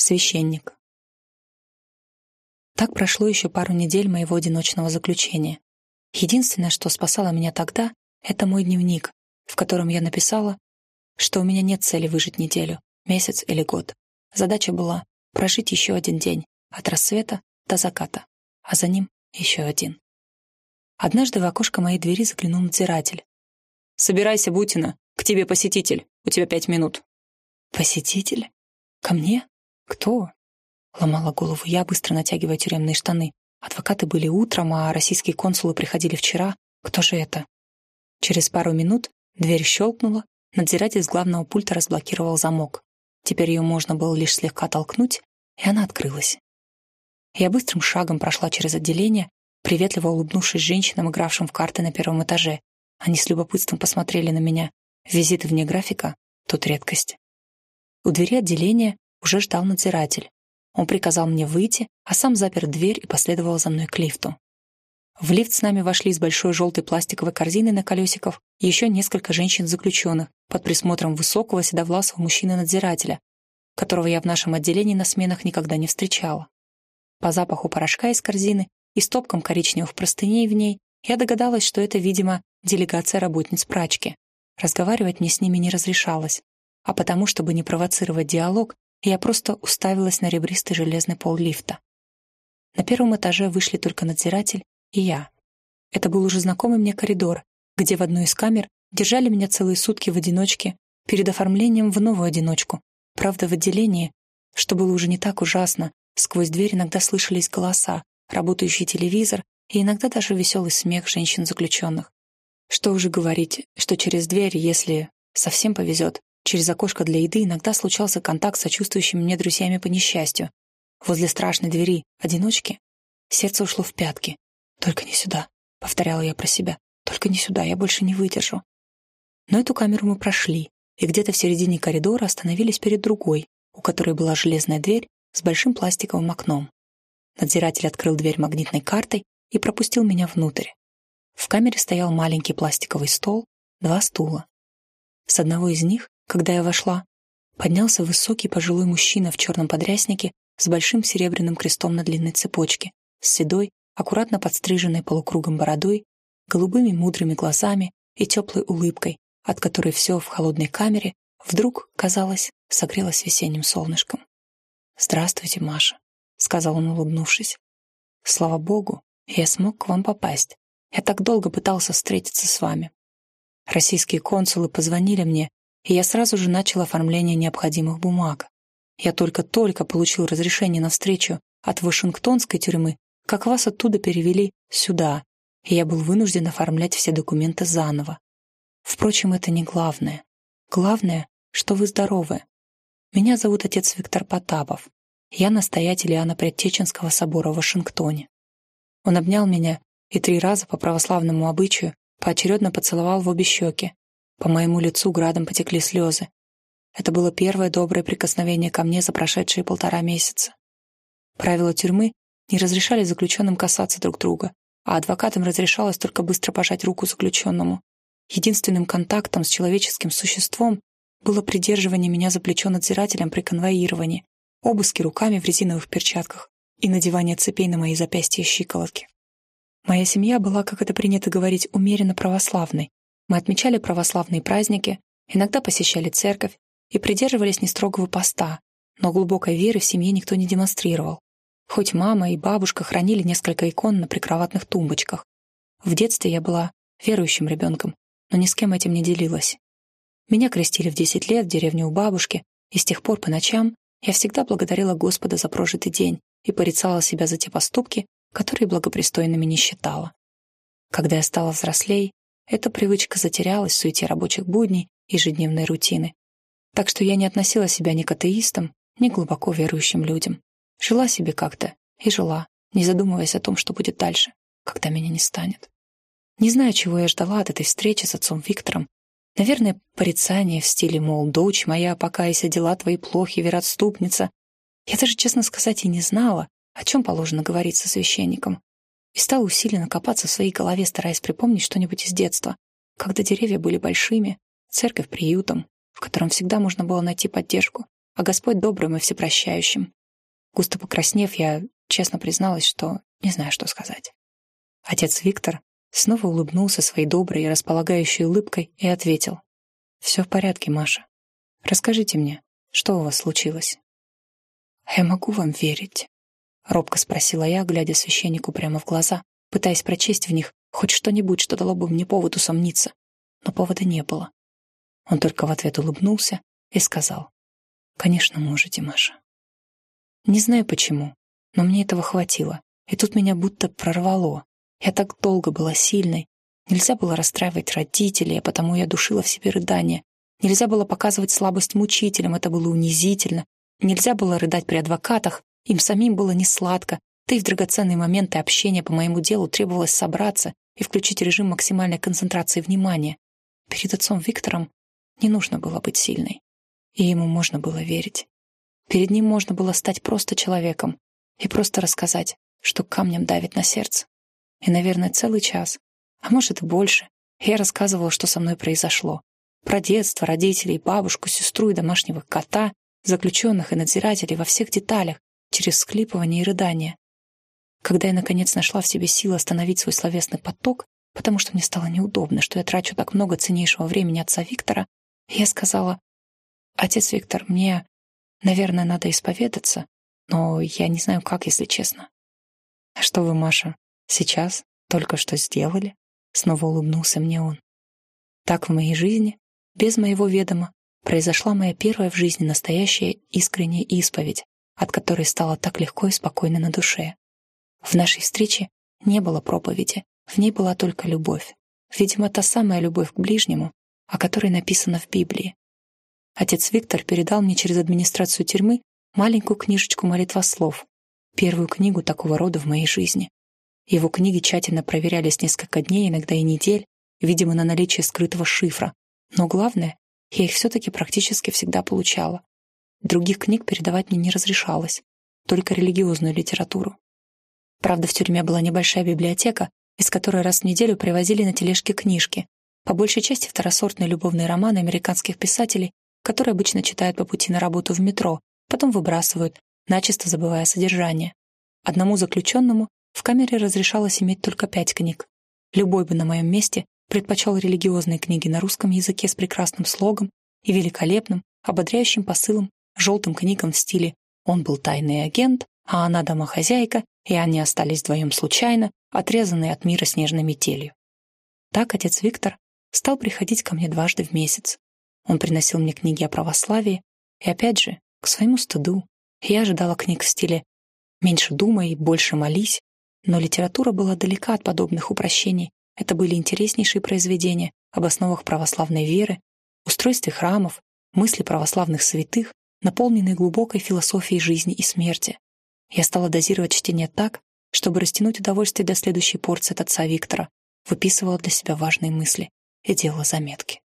Священник. Так прошло еще пару недель моего одиночного заключения. Единственное, что спасало меня тогда, это мой дневник, в котором я написала, что у меня нет цели выжить неделю, месяц или год. Задача была прожить еще один день, от рассвета до заката, а за ним еще один. Однажды в окошко моей двери заглянул надзиратель. «Собирайся, Бутина, к тебе посетитель, у тебя пять минут». «Посетитель? Ко мне? Кто?» Ломала голову я, быстро натягивая тюремные штаны. Адвокаты были утром, а российские консулы приходили вчера. Кто же это? Через пару минут дверь щелкнула, надзиратель с главного пульта разблокировал замок. Теперь ее можно было лишь слегка толкнуть, и она открылась. Я быстрым шагом прошла через отделение, приветливо улыбнувшись женщинам, игравшим в карты на первом этаже. Они с любопытством посмотрели на меня. Визиты вне графика — тут редкость. У двери отделения уже ждал надзиратель. Он приказал мне выйти, а сам запер дверь и последовал за мной к лифту. В лифт с нами вошли с большой желтой пластиковой корзиной на колесиках еще несколько женщин-заключенных под присмотром высокого седовласого мужчины-надзирателя, которого я в нашем отделении на сменах никогда не встречала. По запаху порошка из корзины и стопкам коричневых простыней в ней я догадалась, что это, видимо, делегация работниц прачки. Разговаривать мне с ними не разрешалось, а потому, чтобы не провоцировать диалог, я просто уставилась на ребристый железный пол лифта. На первом этаже вышли только надзиратель и я. Это был уже знакомый мне коридор, где в одной из камер держали меня целые сутки в одиночке перед оформлением в новую одиночку. Правда, в отделении, что было уже не так ужасно, сквозь дверь иногда слышались голоса, работающий телевизор и иногда даже веселый смех женщин-заключенных. Что уже говорить, что через дверь, если совсем повезет, Через окошко для еды иногда случался контакт с сочувствующими мне друзьями по несчастью. Возле страшной двери, одиночки, сердце ушло в пятки. «Только не сюда», — повторяла я про себя. «Только не сюда, я больше не выдержу». Но эту камеру мы прошли, и где-то в середине коридора остановились перед другой, у которой была железная дверь с большим пластиковым окном. Надзиратель открыл дверь магнитной картой и пропустил меня внутрь. В камере стоял маленький пластиковый стол, два стула. С одного из них когда я вошла, поднялся высокий пожилой мужчина в черном подряснике с большим серебряным крестом на длинной цепочке, с седой, аккуратно подстриженной полукругом бородой, голубыми мудрыми глазами и теплой улыбкой, от которой все в холодной камере вдруг, казалось, согрелось весенним солнышком. «Здравствуйте, Маша», — сказал он, улыбнувшись. «Слава Богу, я смог к вам попасть. Я так долго пытался встретиться с вами. Российские консулы позвонили мне и я сразу же начал оформление необходимых бумаг. Я только-только получил разрешение на встречу от Вашингтонской тюрьмы, как вас оттуда перевели сюда, и я был вынужден оформлять все документы заново. Впрочем, это не главное. Главное, что вы здоровы. Меня зовут отец Виктор Потапов. Я настоятель Иоанна Предтеченского собора в Вашингтоне. Он обнял меня и три раза по православному обычаю поочередно поцеловал в обе щеки, по моему лицу градом потекли слезы. Это было первое доброе прикосновение ко мне за прошедшие полтора месяца. Правила тюрьмы не разрешали заключенным касаться друг друга, а адвокатам разрешалось только быстро пожать руку заключенному. Единственным контактом с человеческим существом было придерживание меня за плечо надзирателем при конвоировании, обыски руками в резиновых перчатках и надевание цепей на мои запястья и щиколотки. Моя семья была, как это принято говорить, умеренно православной, мы отмечали православные праздники, иногда посещали церковь и придерживались нестрогого поста, но глубокой веры в семье никто не демонстрировал. Хоть мама и бабушка хранили несколько икон на прикроватных тумбочках. В детстве я была верующим ребенком, но ни с кем этим не делилась. Меня крестили в 10 лет в деревне у бабушки, и с тех пор по ночам я всегда благодарила Господа за прожитый день и порицала себя за те поступки, которые благопристойными не считала. Когда я стала взрослей, эта привычка затерялась в суете рабочих будней ежедневной рутины. Так что я не относила себя ни к атеистам, ни к глубоко верующим людям. Жила себе как-то и жила, не задумываясь о том, что будет дальше, когда меня не станет. Не знаю, чего я ждала от этой встречи с отцом Виктором. Наверное, порицание в стиле, мол, дочь моя, покайся, дела твои плохи, вероотступница. Я даже, честно сказать, и не знала, о чем положено говорить со священником и стал усиленно копаться в своей голове, стараясь припомнить что-нибудь из детства, когда деревья были большими, церковь приютом, в котором всегда можно было найти поддержку, а Господь добрым и всепрощающим. Густо покраснев, я честно призналась, что не знаю, что сказать. Отец Виктор снова улыбнулся своей доброй и располагающей улыбкой и ответил. «Все в порядке, Маша. Расскажите мне, что у вас случилось?» «Я могу вам верить?» — робко спросила я, глядя священнику прямо в глаза, пытаясь прочесть в них хоть что-нибудь, что дало бы мне повод усомниться. Но повода не было. Он только в ответ улыбнулся и сказал. «Конечно, можете, Маша». Не знаю почему, но мне этого хватило. И тут меня будто прорвало. Я так долго была сильной. Нельзя было расстраивать родителей, а потому я душила в себе рыдания. Нельзя было показывать слабость мучителям, это было унизительно. Нельзя было рыдать при адвокатах, им самим было не сладко. Да и в драгоценные моменты общения по моему делу требовалось собраться и включить режим максимальной концентрации внимания. Перед отцом Виктором не нужно было быть сильной. И ему можно было верить. Перед ним можно было стать просто человеком и просто рассказать, что камнем давит на сердце. И, наверное, целый час, а может и больше, я рассказывала, что со мной произошло. Про детство, родителей, бабушку, сестру и домашнего кота, заключенных и надзирателей во всех деталях, через всклипывание и рыдание. Когда я, наконец, нашла в себе силы остановить свой словесный поток, потому что мне стало неудобно, что я трачу так много ценнейшего времени отца Виктора, я сказала, «Отец Виктор, мне, наверное, надо исповедаться, но я не знаю, как, если честно». «А что вы, Маша, сейчас только что сделали?» Снова улыбнулся мне он. Так в моей жизни, без моего ведома, произошла моя первая в жизни настоящая искренняя исповедь, от которой стало так легко и спокойно на душе. В нашей встрече не было проповеди, в ней была только любовь. Видимо, та самая любовь к ближнему, о которой написано в Библии. Отец Виктор передал мне через администрацию тюрьмы маленькую книжечку молитвослов, первую книгу такого рода в моей жизни. Его книги тщательно проверялись несколько дней, иногда и недель, видимо, на наличие скрытого шифра. Но главное, я их все-таки практически всегда получала. Других книг передавать мне не разрешалось, только религиозную литературу. Правда, в тюрьме была небольшая библиотека, из которой раз в неделю привозили на тележке книжки, по большей части второсортные любовные романы американских писателей, которые обычно читают по пути на работу в метро, потом выбрасывают, начисто забывая содержание. Одному заключенному в камере разрешалось иметь только пять книг. Любой бы на моем месте предпочел религиозные книги на русском языке с прекрасным слогом и великолепным, ободряющим посылом желтым книгам в стиле «Он был тайный агент, а она домохозяйка, и они остались вдвоем случайно, отрезанные от мира снежной метелью». Так отец Виктор стал приходить ко мне дважды в месяц. Он приносил мне книги о православии, и опять же, к своему стыду, я ожидала книг в стиле «меньше думай, больше молись», но литература была далека от подобных упрощений. Это были интереснейшие произведения об основах православной веры, устройстве храмов, мысли православных святых, наполненные глубокой философией жизни и смерти. Я стала дозировать чтение так, чтобы растянуть удовольствие до следующей порции от отца Виктора, выписывала для себя важные мысли и делала заметки.